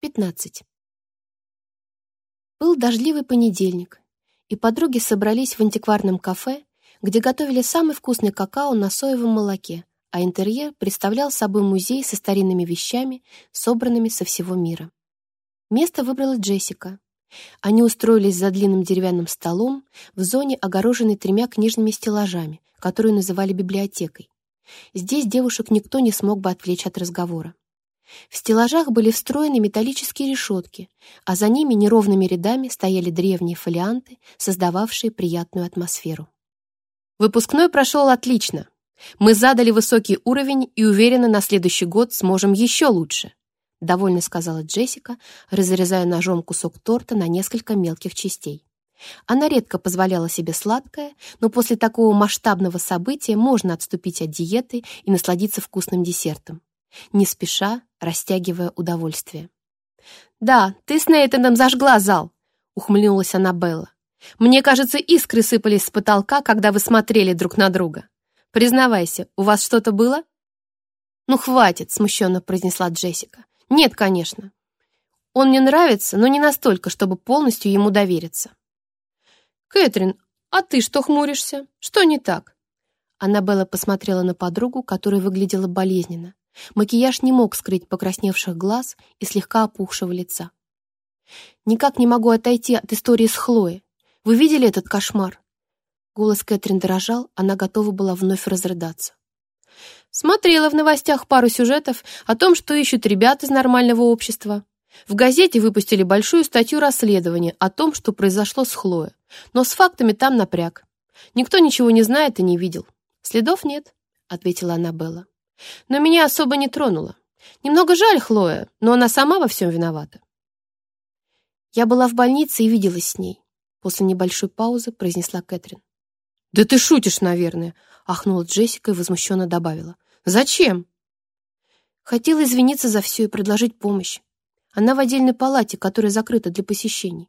15. Был дождливый понедельник, и подруги собрались в антикварном кафе, где готовили самый вкусный какао на соевом молоке, а интерьер представлял собой музей со старинными вещами, собранными со всего мира. Место выбрала Джессика. Они устроились за длинным деревянным столом в зоне, огороженной тремя книжными стеллажами, которую называли библиотекой. Здесь девушек никто не смог бы отвлечь от разговора. В стеллажах были встроены металлические решетки, а за ними неровными рядами стояли древние фолианты, создававшие приятную атмосферу. Выпускной прошел отлично. Мы задали высокий уровень и уверены, на следующий год сможем еще лучше, довольно сказала Джессика, разрезая ножом кусок торта на несколько мелких частей. Она редко позволяла себе сладкое, но после такого масштабного события можно отступить от диеты и насладиться вкусным десертом не спеша растягивая удовольствие. «Да, ты с Нейтаном зажгла зал!» — ухмыльнулась Аннабелла. «Мне кажется, искры сыпались с потолка, когда вы смотрели друг на друга. Признавайся, у вас что-то было?» «Ну, хватит!» — смущенно произнесла Джессика. «Нет, конечно. Он мне нравится, но не настолько, чтобы полностью ему довериться». «Кэтрин, а ты что хмуришься? Что не так?» Аннабелла посмотрела на подругу, которая выглядела болезненно, Макияж не мог скрыть покрасневших глаз и слегка опухшего лица. «Никак не могу отойти от истории с Хлоей. Вы видели этот кошмар?» Голос Кэтрин дрожал, она готова была вновь разрыдаться. «Смотрела в новостях пару сюжетов о том, что ищут ребят из нормального общества. В газете выпустили большую статью расследования о том, что произошло с Хлоей, но с фактами там напряг. Никто ничего не знает и не видел. Следов нет», — ответила Аннабелла. Но меня особо не тронуло. Немного жаль Хлоя, но она сама во всем виновата. Я была в больнице и виделась с ней. После небольшой паузы произнесла Кэтрин. «Да ты шутишь, наверное», — ахнула Джессика и возмущенно добавила. «Зачем?» Хотела извиниться за все и предложить помощь. Она в отдельной палате, которая закрыта для посещений.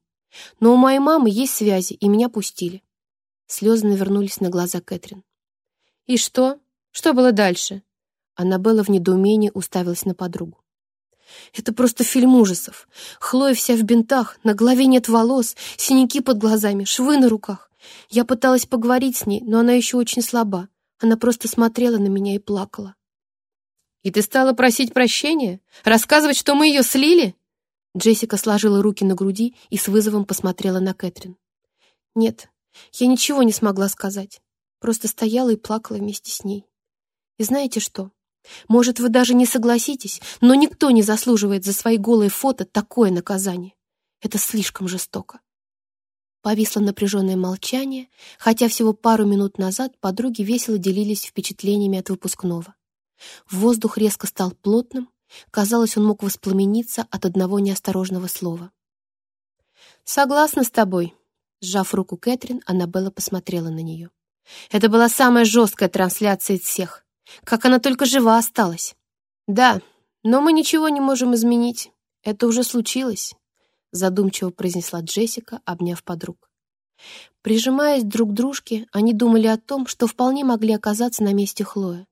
Но у моей мамы есть связи, и меня пустили. Слезы навернулись на глаза Кэтрин. «И что? Что было дальше?» Аннабелла в недоумении уставилась на подругу. «Это просто фильм ужасов. Хлоя вся в бинтах, на голове нет волос, синяки под глазами, швы на руках. Я пыталась поговорить с ней, но она еще очень слаба. Она просто смотрела на меня и плакала». «И ты стала просить прощения? Рассказывать, что мы ее слили?» Джессика сложила руки на груди и с вызовом посмотрела на Кэтрин. «Нет, я ничего не смогла сказать. Просто стояла и плакала вместе с ней. И знаете что? Может, вы даже не согласитесь, но никто не заслуживает за свои голые фото такое наказание. Это слишком жестоко. Повисло напряженное молчание, хотя всего пару минут назад подруги весело делились впечатлениями от выпускного. Воздух резко стал плотным, казалось, он мог воспламениться от одного неосторожного слова. «Согласна с тобой», — сжав руку Кэтрин, Аннабелла посмотрела на нее. «Это была самая жесткая трансляция из всех. Как она только жива осталась. Да, но мы ничего не можем изменить. Это уже случилось, задумчиво произнесла Джессика, обняв подруг. Прижимаясь друг к дружке, они думали о том, что вполне могли оказаться на месте Хлоя.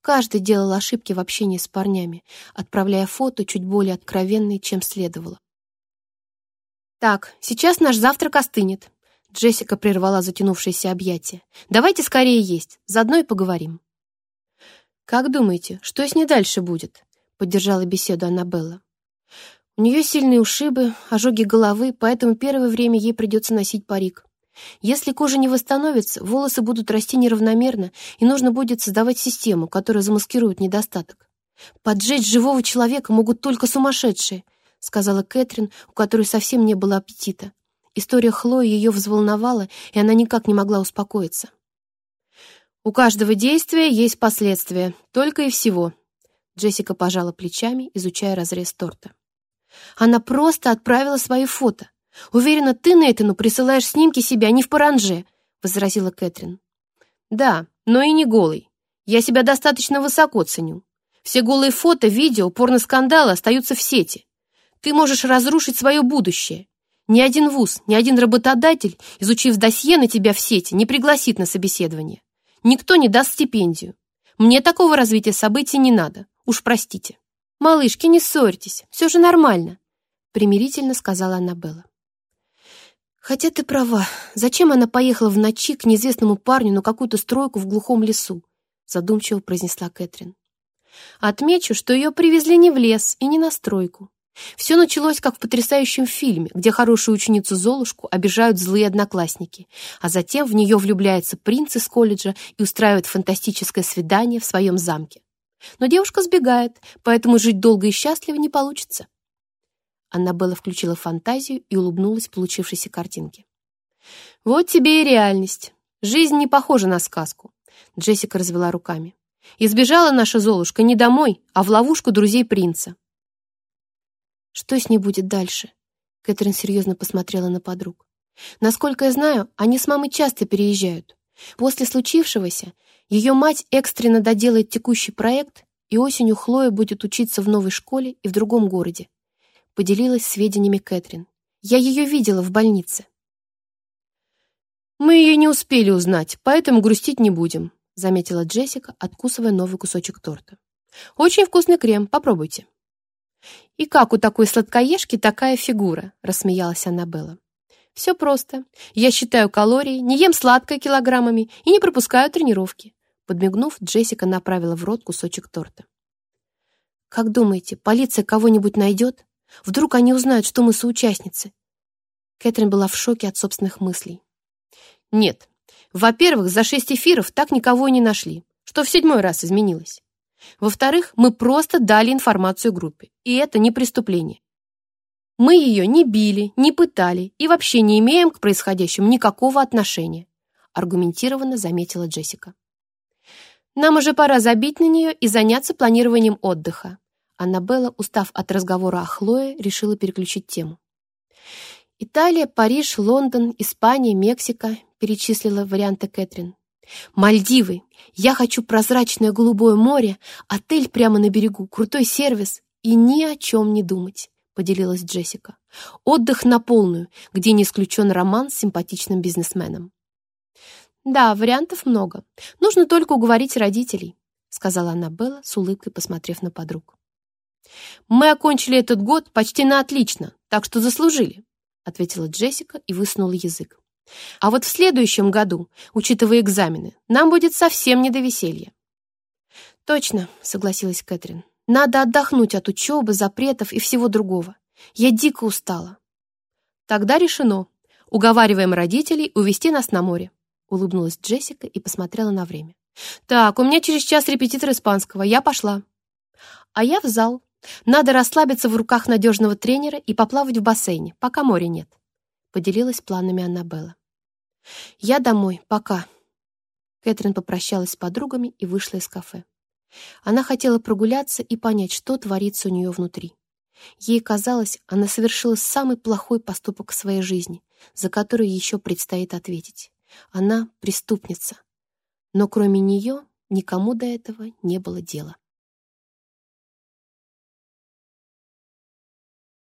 Каждый делал ошибки в общении с парнями, отправляя фото чуть более откровенные, чем следовало. «Так, сейчас наш завтрак остынет», — Джессика прервала затянувшееся объятие. «Давайте скорее есть, заодно и поговорим». «Как думаете, что с ней дальше будет?» — поддержала беседу Аннабелла. «У нее сильные ушибы, ожоги головы, поэтому первое время ей придется носить парик. Если кожа не восстановится, волосы будут расти неравномерно, и нужно будет создавать систему, которая замаскирует недостаток. Поджечь живого человека могут только сумасшедшие», — сказала Кэтрин, у которой совсем не было аппетита. История Хлои ее взволновала, и она никак не могла успокоиться. У каждого действия есть последствия, только и всего. Джессика пожала плечами, изучая разрез торта. Она просто отправила свои фото. Уверена, ты на Нейтану присылаешь снимки себя не в паранже, возразила Кэтрин. Да, но и не голый. Я себя достаточно высоко ценю. Все голые фото, видео, порноскандалы остаются в сети. Ты можешь разрушить свое будущее. Ни один вуз, ни один работодатель, изучив досье на тебя в сети, не пригласит на собеседование. Никто не даст стипендию. Мне такого развития событий не надо. Уж простите. Малышки, не ссорьтесь, все же нормально, примирительно сказала Аннабелла. Хотя ты права. Зачем она поехала в ночи к неизвестному парню на какую-то стройку в глухом лесу? задумчиво произнесла Кэтрин. Отмечу, что ее привезли не в лес и не на стройку. Все началось, как в потрясающем фильме, где хорошую ученицу Золушку обижают злые одноклассники, а затем в нее влюбляется принц из колледжа и устраивает фантастическое свидание в своем замке. Но девушка сбегает, поэтому жить долго и счастливо не получится. Аннабелла включила фантазию и улыбнулась получившейся картинке. «Вот тебе и реальность. Жизнь не похожа на сказку», — Джессика развела руками. «Избежала наша Золушка не домой, а в ловушку друзей принца. Что с ней будет дальше? Кэтрин серьезно посмотрела на подруг. Насколько я знаю, они с мамой часто переезжают. После случившегося ее мать экстренно доделает текущий проект, и осенью Хлоя будет учиться в новой школе и в другом городе. Поделилась сведениями Кэтрин. Я ее видела в больнице. «Мы ее не успели узнать, поэтому грустить не будем», заметила Джессика, откусывая новый кусочек торта. «Очень вкусный крем, попробуйте». «И как у такой сладкоежки такая фигура?» — рассмеялась Аннабелла. «Все просто. Я считаю калории, не ем сладкое килограммами и не пропускаю тренировки». Подмигнув, Джессика направила в рот кусочек торта. «Как думаете, полиция кого-нибудь найдет? Вдруг они узнают, что мы соучастницы?» Кэтрин была в шоке от собственных мыслей. «Нет. Во-первых, за шесть эфиров так никого и не нашли, что в седьмой раз изменилось. Во-вторых, мы просто дали информацию группе, и это не преступление. Мы ее не били, не пытали и вообще не имеем к происходящему никакого отношения», аргументированно заметила Джессика. «Нам уже пора забить на нее и заняться планированием отдыха». Аннабелла, устав от разговора о Хлое, решила переключить тему. «Италия, Париж, Лондон, Испания, Мексика», перечислила варианты Кэтрин. Мальдивы. Я хочу прозрачное голубое море, отель прямо на берегу, крутой сервис и ни о чем не думать, поделилась Джессика. Отдых на полную, где не исключен роман с симпатичным бизнесменом. Да, вариантов много. Нужно только уговорить родителей, сказала она Аннабелла с улыбкой, посмотрев на подруг. Мы окончили этот год почти на отлично, так что заслужили, ответила Джессика и высунула язык. А вот в следующем году, учитывая экзамены, нам будет совсем не до веселья. Точно, согласилась Кэтрин. Надо отдохнуть от учебы, запретов и всего другого. Я дико устала. Тогда решено. Уговариваем родителей увезти нас на море. Улыбнулась Джессика и посмотрела на время. Так, у меня через час репетитор испанского. Я пошла. А я в зал. Надо расслабиться в руках надежного тренера и поплавать в бассейне, пока моря нет. Поделилась планами Аннабелла. «Я домой, пока». Кэтрин попрощалась с подругами и вышла из кафе. Она хотела прогуляться и понять, что творится у нее внутри. Ей казалось, она совершила самый плохой поступок в своей жизни, за который еще предстоит ответить. Она преступница. Но кроме нее никому до этого не было дела.